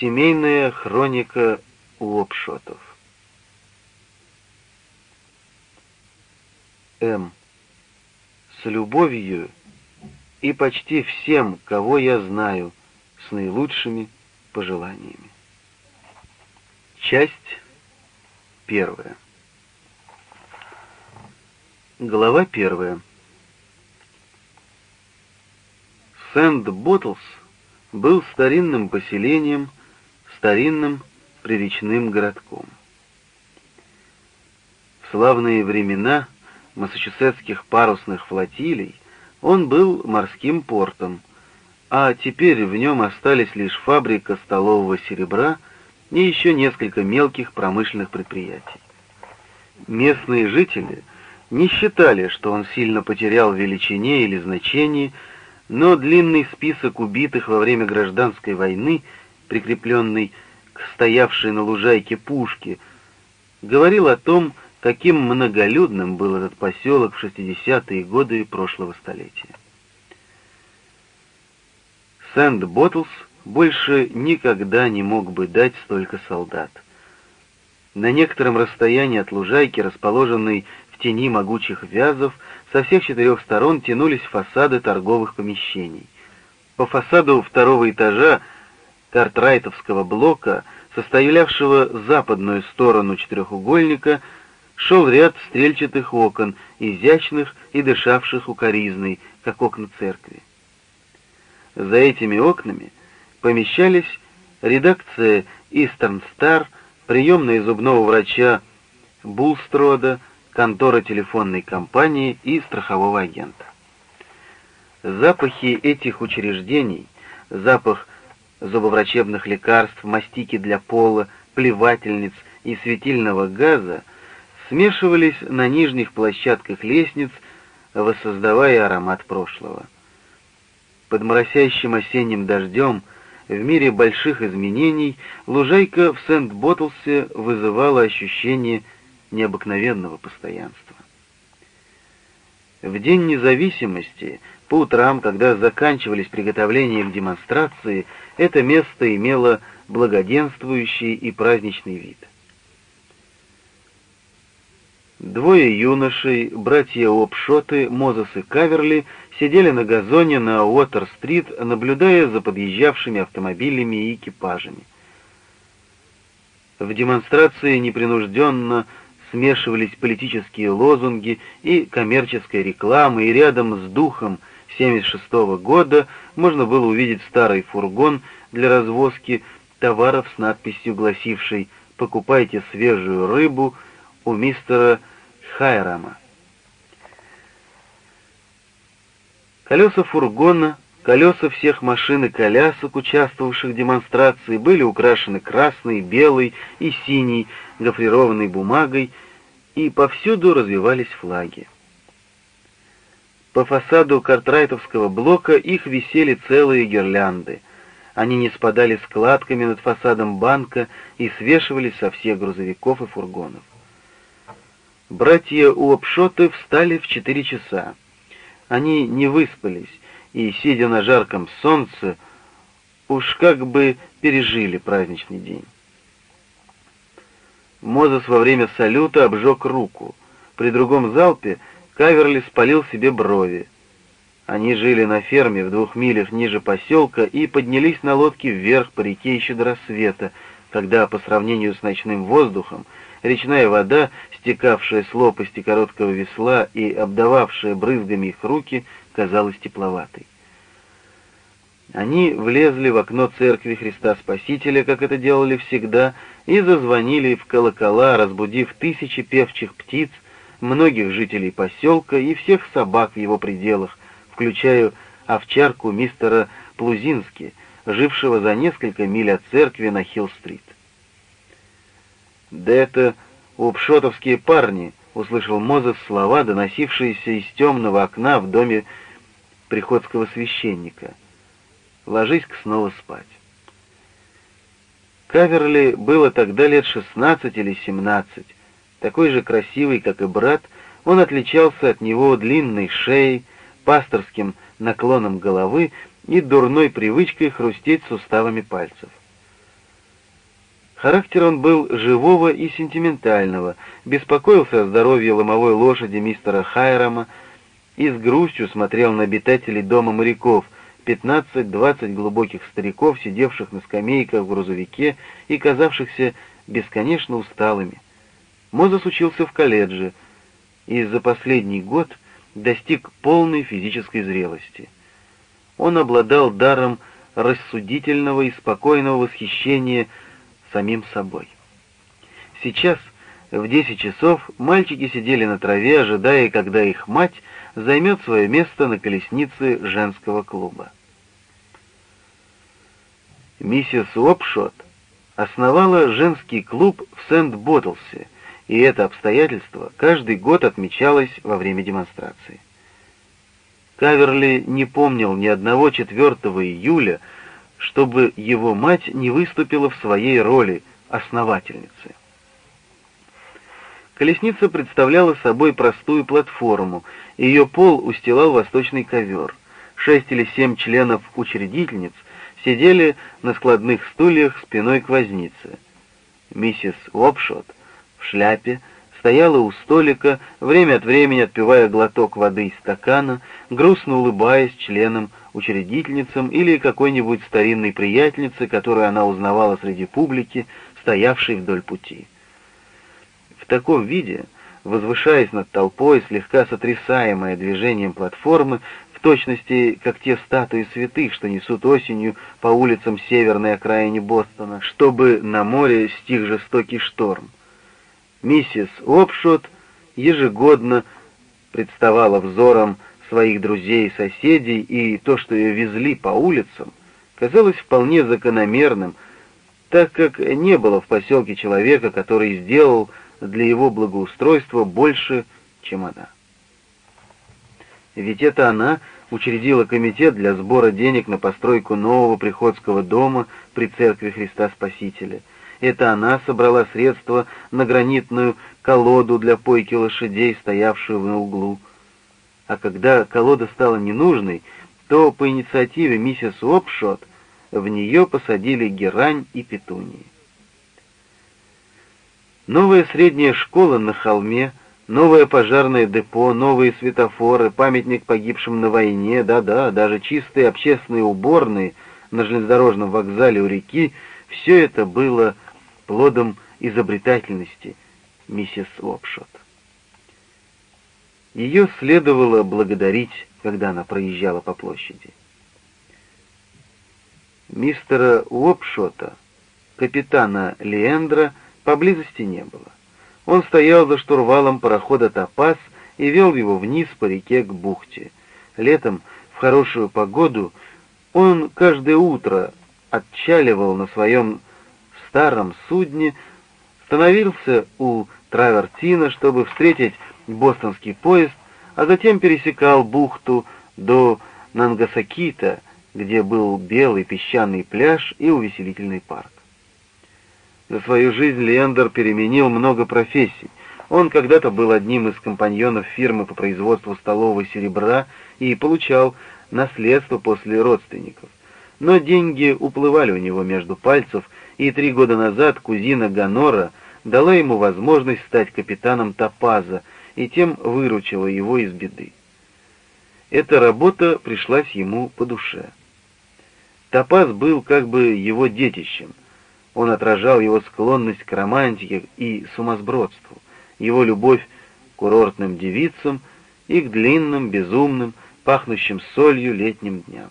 Семейная хроника Лопшотов. М. С любовью и почти всем, кого я знаю, с наилучшими пожеланиями. Часть первая. Глава первая. Сент-Боттлс был старинным поселением, старинным приречным городком. В славные времена массачусетских парусных флотилий он был морским портом, а теперь в нем остались лишь фабрика столового серебра и еще несколько мелких промышленных предприятий. Местные жители не считали, что он сильно потерял величине или значении, но длинный список убитых во время гражданской войны, прикрепленный к стоявшей на лужайке пушке, говорил о том, каким многолюдным был этот поселок в 60-е годы прошлого столетия. Сент-Боттлс больше никогда не мог бы дать столько солдат. На некотором расстоянии от лужайки, расположенной в тени могучих вязов, со всех четырех сторон тянулись фасады торговых помещений. По фасаду второго этажа Картрайтовского блока, составлявшего западную сторону четырехугольника, шел ряд стрельчатых окон, изящных и дышавших укоризной, как окна церкви. За этими окнами помещались редакция «Истерн Стар», приемная зубного врача Булстрода, контора телефонной компании и страхового агента. Запахи этих учреждений, запах зубоврачебных лекарств, мастики для пола, плевательниц и светильного газа — смешивались на нижних площадках лестниц, воссоздавая аромат прошлого. Под моросящим осенним дождем в мире больших изменений лужайка в Сент-Боттлсе вызывала ощущение необыкновенного постоянства. В День независимости, по утрам, когда заканчивались приготовления к демонстрации, это место имело благоденствующий и праздничный вид. Двое юношей, братья Опшоты, Мозес и Каверли, сидели на газоне на Уотер-стрит, наблюдая за подъезжавшими автомобилями и экипажами. В демонстрации непринужденно смешивались политические лозунги и коммерческая реклама, и рядом с духом 76 -го года можно было увидеть старый фургон для развозки товаров с надписью, гласившей «Покупайте свежую рыбу», у мистера Хайрама. Колеса фургона, колеса всех машин и колясок, участвовавших в демонстрации, были украшены красной, белой и синей гофрированной бумагой, и повсюду развивались флаги. По фасаду картрайтовского блока их висели целые гирлянды. Они не спадали складками над фасадом банка и свешивались со всех грузовиков и фургонов. Братья Уопшоты встали в четыре часа. Они не выспались и, сидя на жарком солнце, уж как бы пережили праздничный день. Мозес во время салюта обжег руку. При другом залпе Каверли спалил себе брови. Они жили на ферме в двух милях ниже поселка и поднялись на лодке вверх по реке еще до рассвета, когда, по сравнению с ночным воздухом, Речная вода, стекавшая с лопасти короткого весла и обдававшая брызгами их руки, казалась тепловатой. Они влезли в окно церкви Христа Спасителя, как это делали всегда, и зазвонили в колокола, разбудив тысячи певчих птиц, многих жителей поселка и всех собак в его пределах, включая овчарку мистера Плузински, жившего за несколько миль от церкви на Хилл-стрит. «Да это упшотовские парни», — услышал Мозес слова, доносившиеся из темного окна в доме приходского священника. «Ложись-ка снова спать». Каверли было тогда лет шестнадцать или семнадцать. Такой же красивый, как и брат, он отличался от него длинной шеей, пасторским наклоном головы и дурной привычкой хрустеть суставами пальцев. Характер он был живого и сентиментального, беспокоился о здоровье ломовой лошади мистера Хайрама и с грустью смотрел на обитателей дома моряков, 15-20 глубоких стариков, сидевших на скамейках в грузовике и казавшихся бесконечно усталыми. Мозес учился в колледже и за последний год достиг полной физической зрелости. Он обладал даром рассудительного и спокойного восхищения самим собой. Сейчас, в десять часов, мальчики сидели на траве, ожидая, когда их мать займет свое место на колеснице женского клуба. Миссис Уопшот основала женский клуб в Сент-Боттлсе, и это обстоятельство каждый год отмечалось во время демонстрации. Каверли не помнил ни одного 4 июля, чтобы его мать не выступила в своей роли основательницы. Колесница представляла собой простую платформу, ее пол устилал восточный ковер. Шесть или семь членов учредительниц сидели на складных стульях спиной к вознице. Миссис Лопшот в шляпе стояла у столика, время от времени отпивая глоток воды из стакана, грустно улыбаясь членам учредительницам или какой-нибудь старинной приятельнице, которую она узнавала среди публики, стоявшей вдоль пути. В таком виде, возвышаясь над толпой, слегка сотрясаемая движением платформы, в точности, как те статуи святых, что несут осенью по улицам северной окраине Бостона, чтобы на море стих жестокий шторм. Миссис Опшот ежегодно представала взором своих друзей и соседей, и то, что ее везли по улицам, казалось вполне закономерным, так как не было в поселке человека, который сделал для его благоустройства больше, чем она. Ведь это она учредила комитет для сбора денег на постройку нового приходского дома при церкви Христа Спасителя. Это она собрала средства на гранитную колоду для пойки лошадей, стоявшую на углу. А когда колода стала ненужной, то по инициативе миссис Уопшот в нее посадили герань и петунии. Новая средняя школа на холме, новое пожарное депо, новые светофоры, памятник погибшим на войне, да-да, даже чистые общественные уборные на железнодорожном вокзале у реки, все это было плодом изобретательности миссис Уопшот. Ее следовало благодарить, когда она проезжала по площади. Мистера Уопшота, капитана Леэндра, поблизости не было. Он стоял за штурвалом парохода «Топаз» и вел его вниз по реке к бухте. Летом, в хорошую погоду, он каждое утро отчаливал на своем старом судне, становился у Травертина, чтобы встретить бостонский поезд, а затем пересекал бухту до Нангасакита, где был белый песчаный пляж и увеселительный парк. За свою жизнь Лендер переменил много профессий. Он когда-то был одним из компаньонов фирмы по производству столового серебра и получал наследство после родственников. Но деньги уплывали у него между пальцев, и три года назад кузина Ганора дала ему возможность стать капитаном Топаза — и тем выручила его из беды. Эта работа пришлась ему по душе. Топаз был как бы его детищем. Он отражал его склонность к романтике и сумасбродству, его любовь к курортным девицам и к длинным, безумным, пахнущим солью летним дням.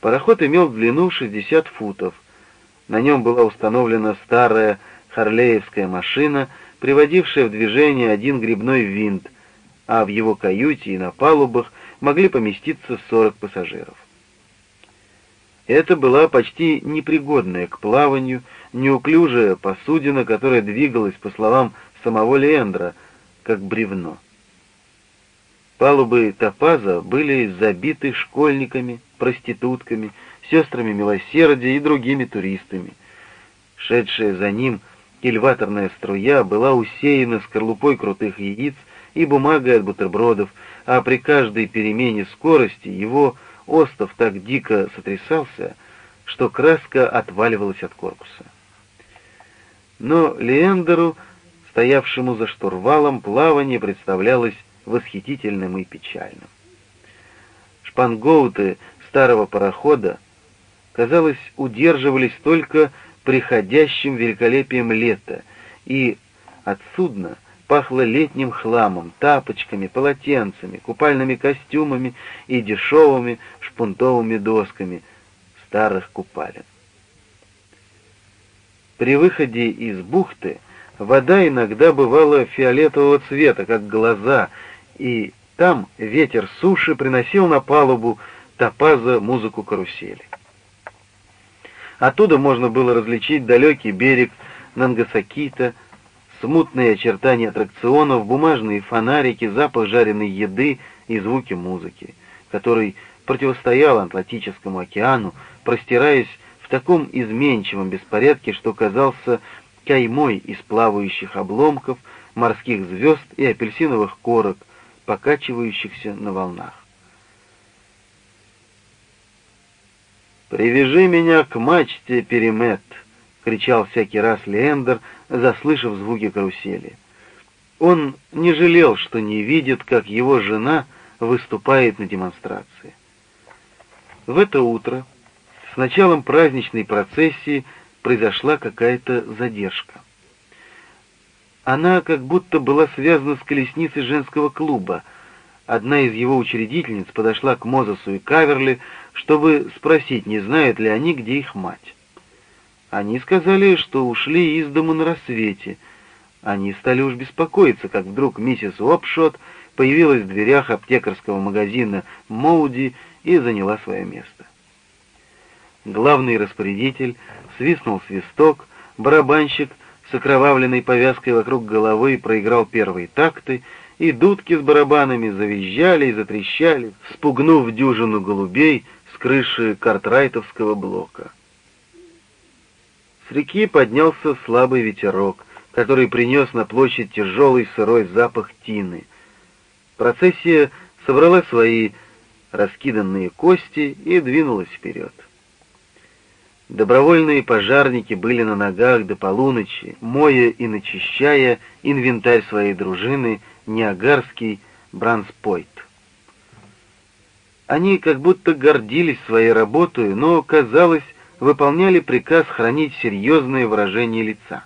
Пароход имел длину 60 футов. На нем была установлена старая харлеевская машина — приводившая в движение один грибной винт, а в его каюте и на палубах могли поместиться 40 пассажиров. Это была почти непригодная к плаванию, неуклюжая посудина, которая двигалась, по словам самого Леэндра, как бревно. Палубы топаза были забиты школьниками, проститутками, сестрами милосердия и другими туристами. Шедшая за ним Кильваторная струя была усеяна скорлупой крутых яиц и бумагой от бутербродов, а при каждой перемене скорости его остов так дико сотрясался, что краска отваливалась от корпуса. Но Леендеру, стоявшему за штурвалом, плавание представлялось восхитительным и печальным. Шпангоуты старого парохода, казалось, удерживались только приходящим великолепием лета, и от судна пахло летним хламом, тапочками, полотенцами, купальными костюмами и дешевыми шпунтовыми досками старых купалин. При выходе из бухты вода иногда бывала фиолетового цвета, как глаза, и там ветер суши приносил на палубу топаза музыку карусели. Оттуда можно было различить далекий берег Нангасакита, смутные очертания аттракционов, бумажные фонарики, запах жареной еды и звуки музыки, который противостоял Атлантическому океану, простираясь в таком изменчивом беспорядке, что казался каймой из плавающих обломков, морских звезд и апельсиновых корок, покачивающихся на волнах. «Привяжи меня к мачте, Перемет!» — кричал всякий раз Леендер, заслышав звуки карусели. Он не жалел, что не видит, как его жена выступает на демонстрации. В это утро с началом праздничной процессии произошла какая-то задержка. Она как будто была связана с колесницей женского клуба. Одна из его учредительниц подошла к Мозесу и Каверли, чтобы спросить, не знают ли они, где их мать. Они сказали, что ушли из дома на рассвете. Они стали уж беспокоиться, как вдруг миссис Уопшот появилась в дверях аптекарского магазина Моуди и заняла свое место. Главный распорядитель свистнул свисток, барабанщик окровавленной повязкой вокруг головы проиграл первые такты, и дудки с барабанами завизжали и затрещали, спугнув дюжину голубей с крыши картрайтовского блока. С реки поднялся слабый ветерок, который принес на площадь тяжелый сырой запах тины. Процессия собрала свои раскиданные кости и двинулась вперед. Добровольные пожарники были на ногах до полуночи, моя и начищая инвентарь своей дружины Ниагарский Бранспойт. Они как будто гордились своей работой, но, казалось, выполняли приказ хранить серьезное выражение лица.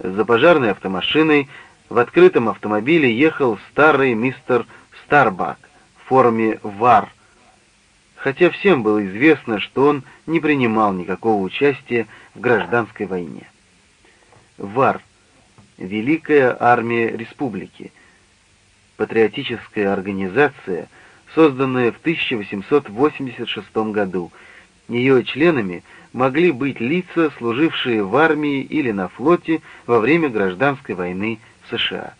За пожарной автомашиной в открытом автомобиле ехал старый мистер Старбак в форме ВАР хотя всем было известно, что он не принимал никакого участия в гражданской войне. ВАР — Великая армия республики, патриотическая организация, созданная в 1886 году. Ее членами могли быть лица, служившие в армии или на флоте во время гражданской войны в США.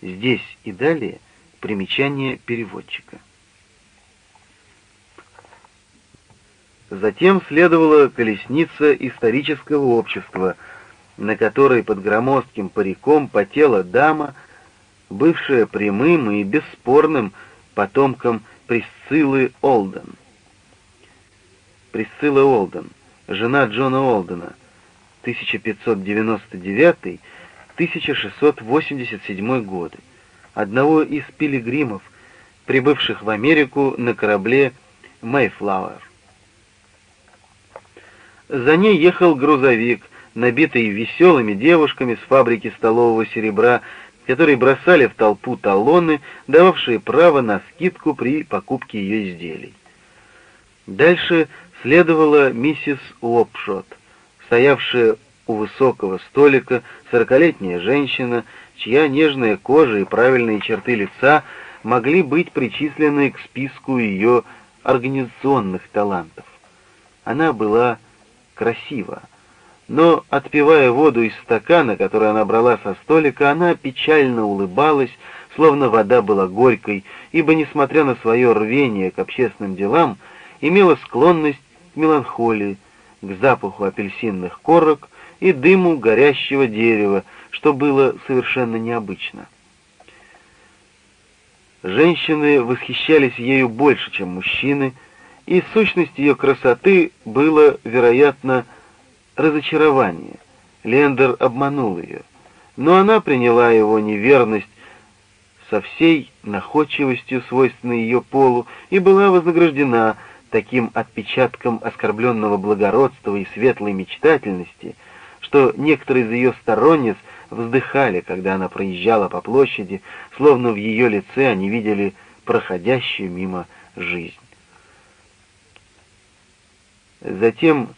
Здесь и далее примечание переводчика. Затем следовала колесница исторического общества, на которой под громоздким париком потела дама, бывшая прямым и бесспорным потомком Присциллы Олден. Присцилла Олден, жена Джона Олдена, 1599-1687 годы, одного из пилигримов, прибывших в Америку на корабле «Мэйфлауэр». За ней ехал грузовик, набитый веселыми девушками с фабрики столового серебра, которые бросали в толпу талоны, дававшие право на скидку при покупке ее изделий. Дальше следовала миссис Уопшот, стоявшая у высокого столика, сорокалетняя женщина, чья нежная кожа и правильные черты лица могли быть причислены к списку ее организационных талантов. Она была красиво. Но, отпивая воду из стакана, который она брала со столика, она печально улыбалась, словно вода была горькой, ибо, несмотря на свое рвение к общественным делам, имела склонность к меланхолии, к запаху апельсинных корок и дыму горящего дерева, что было совершенно необычно. Женщины восхищались ею больше, чем мужчины, и сущность ее красоты было, вероятно, разочарование, Лендер обманул ее, но она приняла его неверность со всей находчивостью, свойственной ее полу, и была вознаграждена таким отпечатком оскорбленного благородства и светлой мечтательности, что некоторые из ее сторонниц вздыхали, когда она проезжала по площади, словно в ее лице они видели проходящую мимо жизнь. Затем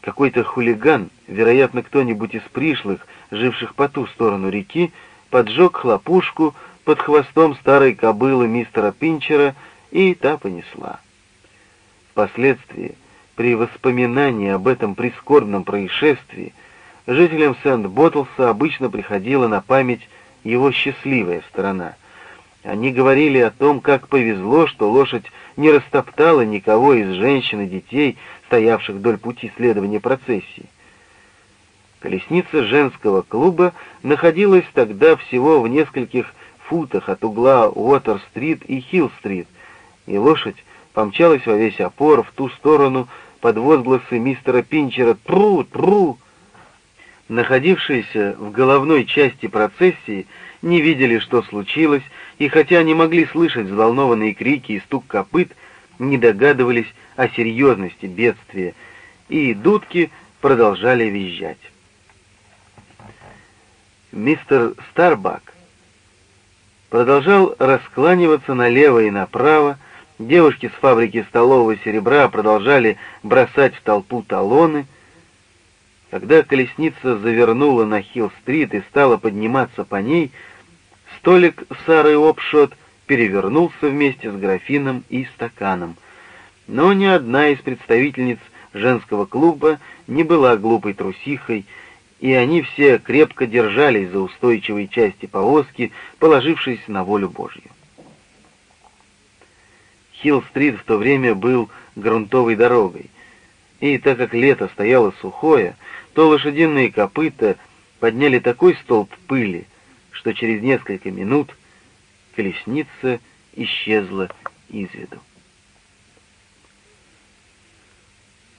какой-то хулиган, вероятно, кто-нибудь из пришлых, живших по ту сторону реки, поджег хлопушку под хвостом старой кобылы мистера Пинчера, и та понесла. Впоследствии, при воспоминании об этом прискорбном происшествии, жителям Сент-Боттлса обычно приходила на память его счастливая сторона. Они говорили о том, как повезло, что лошадь не растоптала никого из женщин и детей, стоявших вдоль пути следования процессии. Колесница женского клуба находилась тогда всего в нескольких футах от угла Уотер-стрит и Хилл-стрит, и лошадь помчалась во весь опор в ту сторону под возгласы мистера Пинчера «Тру! Тру!». Находившиеся в головной части процессии не видели, что случилось, и хотя они могли слышать взволнованные крики и стук копыт, не догадывались о серьезности бедствия, и дудки продолжали визжать. Мистер Старбак продолжал раскланиваться налево и направо, девушки с фабрики столового серебра продолжали бросать в толпу талоны. Когда колесница завернула на Хилл-стрит и стала подниматься по ней, столик Сары Опшот перевернулся вместе с графином и стаканом. Но ни одна из представительниц женского клуба не была глупой трусихой, и они все крепко держались за устойчивые части повозки, положившись на волю Божью. Хилл-стрит в то время был грунтовой дорогой, и так как лето стояло сухое, то лошадиные копыта подняли такой столб пыли, что через несколько минут колесница исчезла из виду.